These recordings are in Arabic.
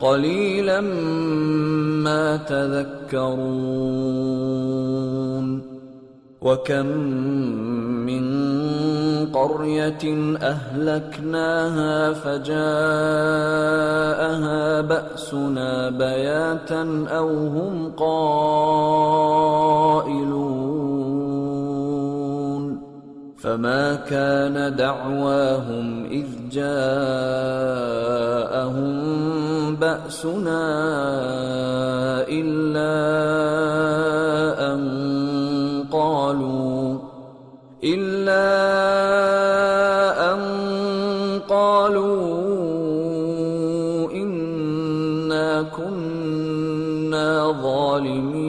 قليلا ما تذكرون وكم من قرية أهلكناها فجاءها بأسنا بياتا أو هم قائلون فما كان دعواهم إذ جاءهم بأسنا إلا أن قالوا إلا أن قالوا إنا كنا ظالمين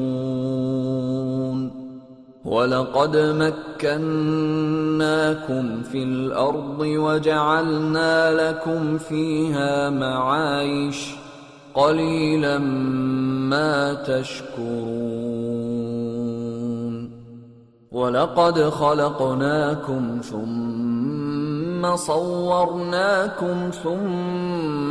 ولقد مكناكم في الأرض وجعلنا لكم فيها معايش قليلا ما تشكرون ولقد خلقناكم ثم صورناكم ثم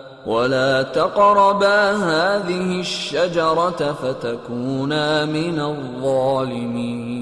ولا تقربا هذه الشجرة فتكونا من الظالمين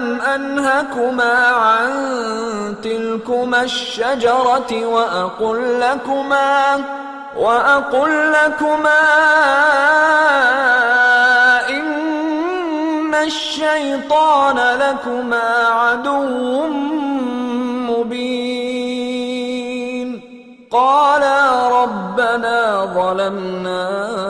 ألم أنهكما عن تلكما الشجرة وأقل لكما وأقل لكما إن الشيطان لكما عدو مبين. قالا ربنا ظلمنا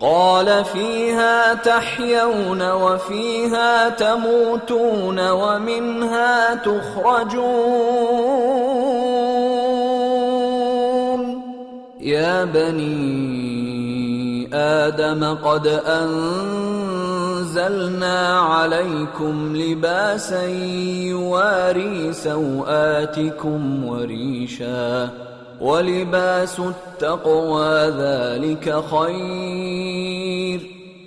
قال فيها تحيون وفيها تموتون ومنها تخرجون. يا بني آدم قد أنزلنا عليكم لباسا يواري سوآتكم وريشا. ولباس التقوى ذلك خير.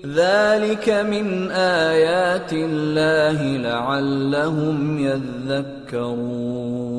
ذلك من آيات الله لعلهم يذكرون.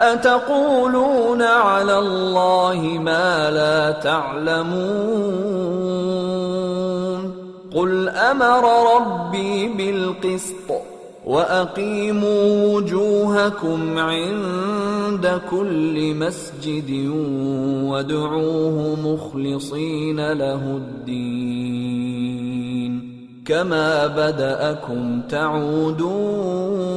أتقولون على الله ما لا تعلمون قل أمر ربي بالقسط وأقيموا وجوهكم عند كل مسجد وادعوه مخلصين له الدين كما بدأكم تعودون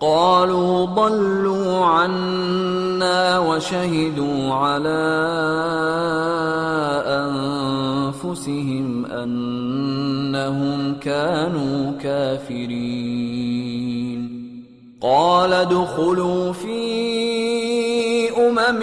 قالوا ضلوا عنا وشهدوا على أنفسهم أنهم كانوا كافرين. قال ادخلوا في أمم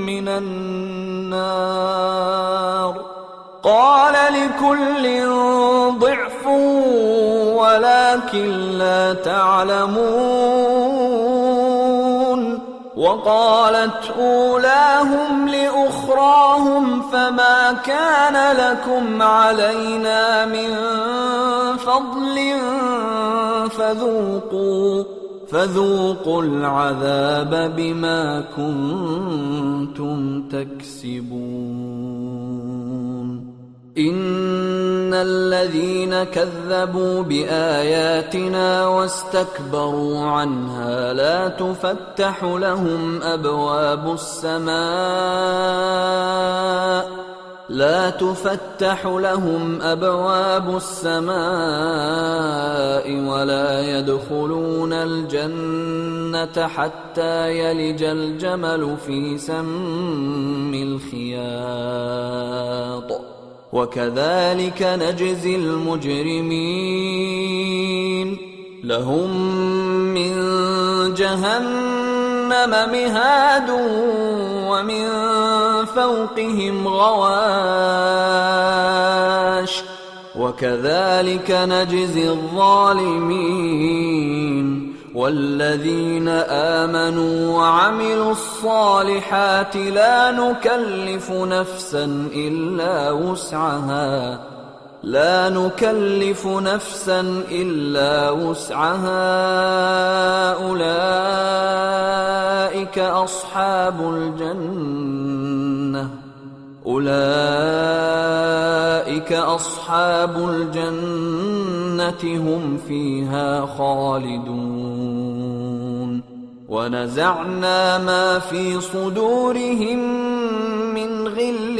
النار. قال لكل ضعف ولكن لا تعلمون. وقالت أولاهم لاخرى أخراهم فما كان لكم علينا من فضل فذوقوا. فذوقوا العذاب بما كنتم تكسبون. إن الذين كذبوا بآياتنا واستكبروا عنها لا تفتح لهم أبواب السماء لا تفتح لهم أبواب السماء ولا يدخلون الجنة حتى يلج الجمل في سم الخياط. وكذلك نجزي المجرمين. لهم من جهنم مهاد ومن فوقهم غواش وكذلك نجزي الظالمين والذين آمنوا وعملوا الصالحات لا نكلف نفسا إلا وسعها لا نكلف نفسا إلا وسعها. أولئك أصحاب الجنة. أولئك أصحاب الجنة هم فيها خالدون. ونزعنا ما في صدورهم من غل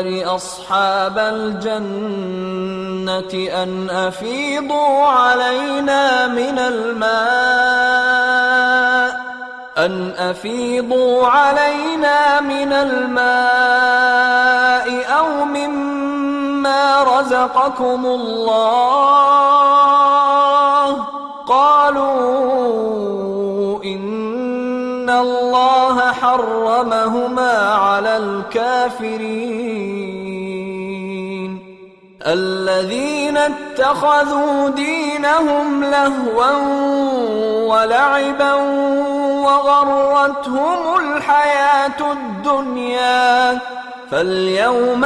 النار أصحاب الجنة أن أفيضوا علينا من الماء أن أفيضوا علينا من الماء أو مما رزقكم الله. قالوا حرمهما على الكافرين. الذين اتخذوا دينهم لهوا ولعبا وغرتهم الحياة الدنيا فاليوم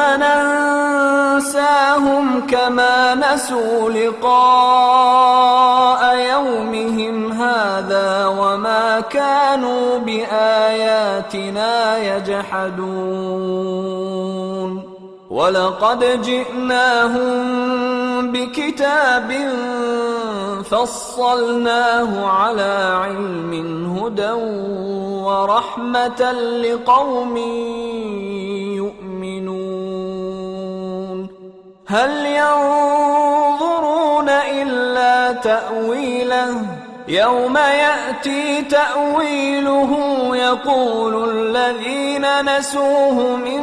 ننساهم كما نسوا لقاء يومهم هذا وما كانوا بآياتنا يجحدون. ولقد جئناهم بكتاب فصلناه على علم هدى ورحمة لقوم يؤمنون. هل ينظرون إلا تأويله؟ يوم يأتي تأويله يقول الذين نسوه من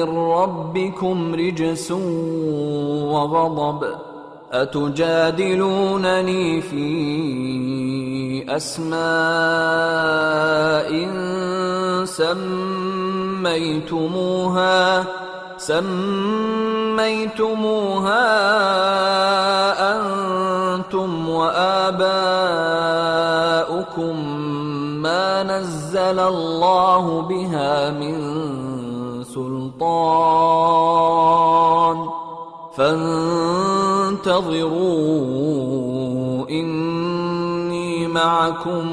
من ربكم رجس وغضب أتجادلونني في أسماء سميتموها سميتموها أنتم وآباؤكم ما نزل الله بها من سلطان فانتظروا إني معكم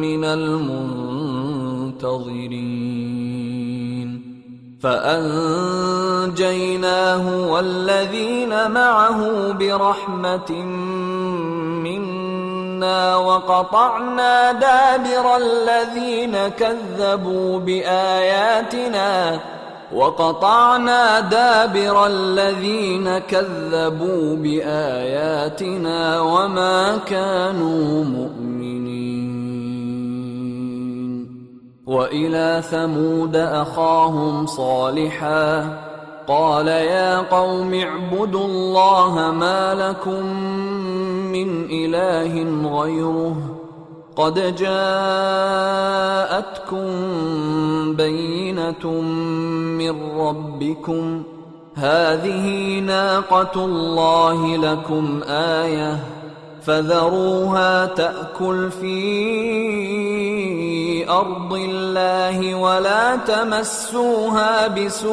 من المنتظرين. فأنجيناه والذين معه برحمة منا وقطعنا دابر الذين كذبوا بآياتنا وقطعنا دابر الذين كذبوا بآياتنا وما كانوا مؤمنين. وإلى ثمود أخاهم صالحا. قال يا قوم اعبدوا الله ما لكم من إله غيره. قد جاءتكم بينة من ربكم. هذه ناقة الله لكم آية. فذروها تأكل في أرض الله ولا تمسوها بسوء.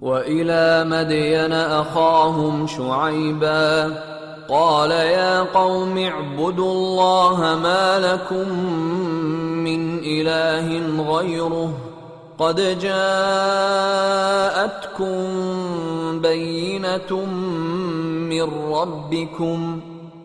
وإلى مدين أخاهم شعيبا. قال يا قوم اعبدوا الله ما لكم من إله غيره. قد جاءتكم بينة من ربكم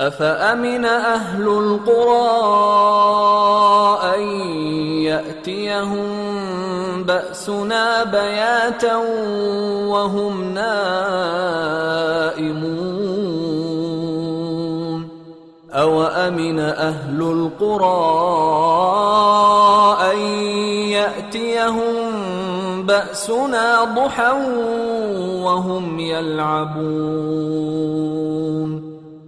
أفأمن أهل القرى أن يأتيهم بأسنا بياتا وهم نائمون؟ أوأمن أهل القرى أن يأتيهم بأسنا ضحى وهم يلعبون؟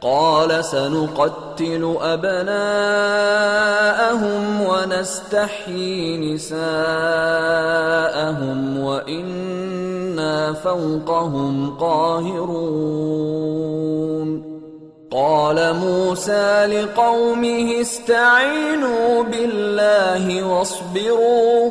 قال سنقتل أبناءهم ونستحيي نساءهم وإنا فوقهم قاهرون. قال موسى لقومه استعينوا بالله واصبروا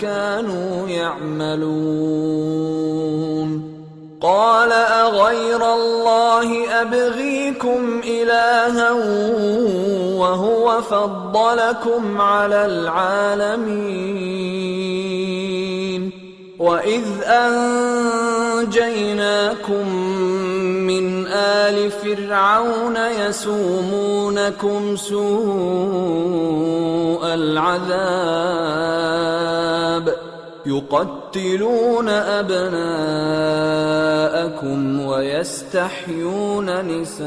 كانوا يعملون. قال أغير الله أبغيكم إلها وهو فضلكم على العالمين. واذ انجيناكم من ال فرعون يسومونكم سوء العذاب يقتلون ابناءكم ويستحيون نساءكم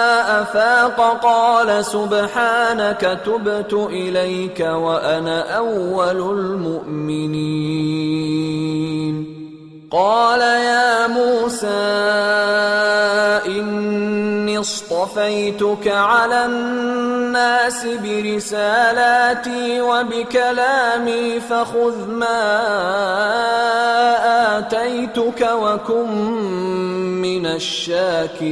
افاق قال سبحانك تبت اليك وأنا اول المؤمنين قال يا موسى اني اصطفيتك على الناس برسالاتي وبكلامي فخذ ما آتيتك وكن من الشاكرين.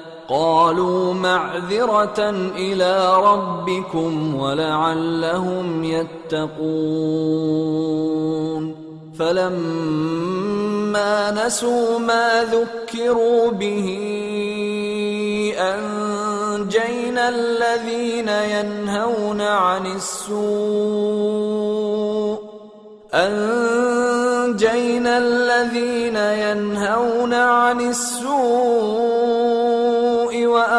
قالوا معذرة إلى ربكم ولعلهم يتقون. فلما نسوا ما ذكروا به أنجينا الذين ينهون عن السوء. أنجينا الذين ينهون عن السوء.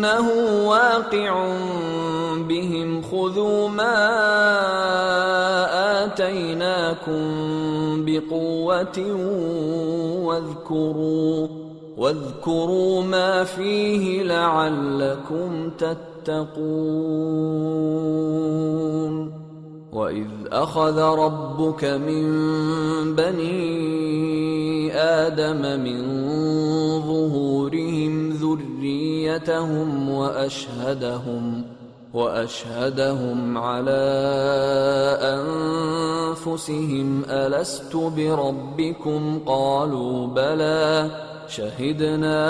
إنه واقع بهم خذوا ما آتيناكم بقوة واذكروا واذكروا ما فيه لعلكم تتقون. واذ اخذ ربك من بني آدم من ظهورهم ذريتهم واشهدهم واشهدهم على انفسهم الست بربكم قالوا بلى شهدنا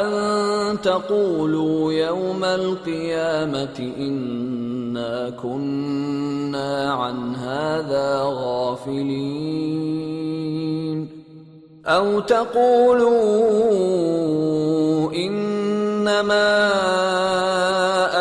أن تقولوا يوم القيامة إنا كنا عن هذا غافلين. أو تقولوا إنما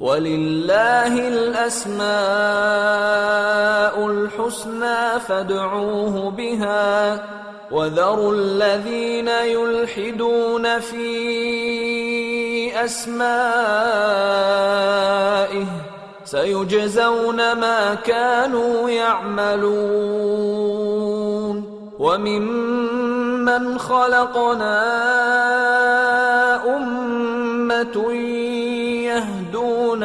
ولله الأسماء الحسنى فادعوه بها وذروا الذين يلحدون في أسمائه سيجزون ما كانوا يعملون وممن خلقنا أمة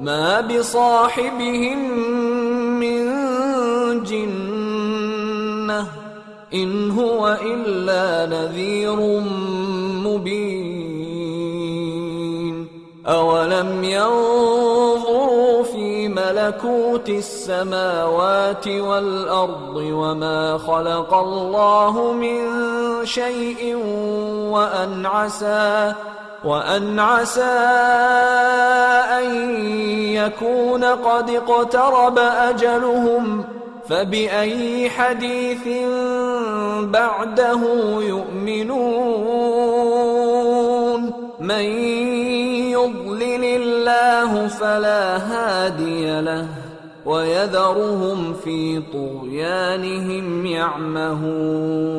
ما بصاحبهم من جنه ان هو الا نذير مبين اولم ينظروا في ملكوت السماوات والارض وما خلق الله من شيء وان عسى وأن عسى أن يكون قد اقترب أجلهم فبأي حديث بعده يؤمنون؟ من يضلل الله فلا هادي له ويذرهم في طغيانهم يعمهون.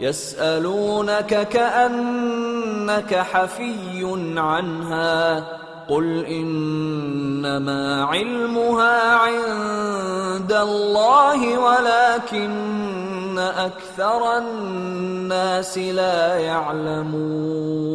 يسألونك كأنك حفي عنها قل إنما علمها عند الله ولكن أكثر الناس لا يعلمون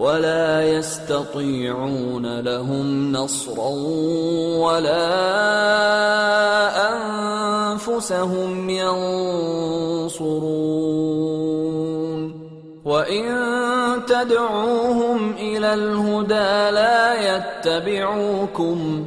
ولا يستطيعون لهم نصرا ولا أنفسهم ينصرون. وإن تدعوهم إلى الهدى لا يتبعوكم.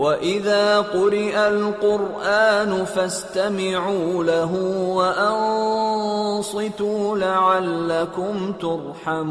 واذا قرئ القران فاستمعوا له وانصتوا لعلكم ترحمون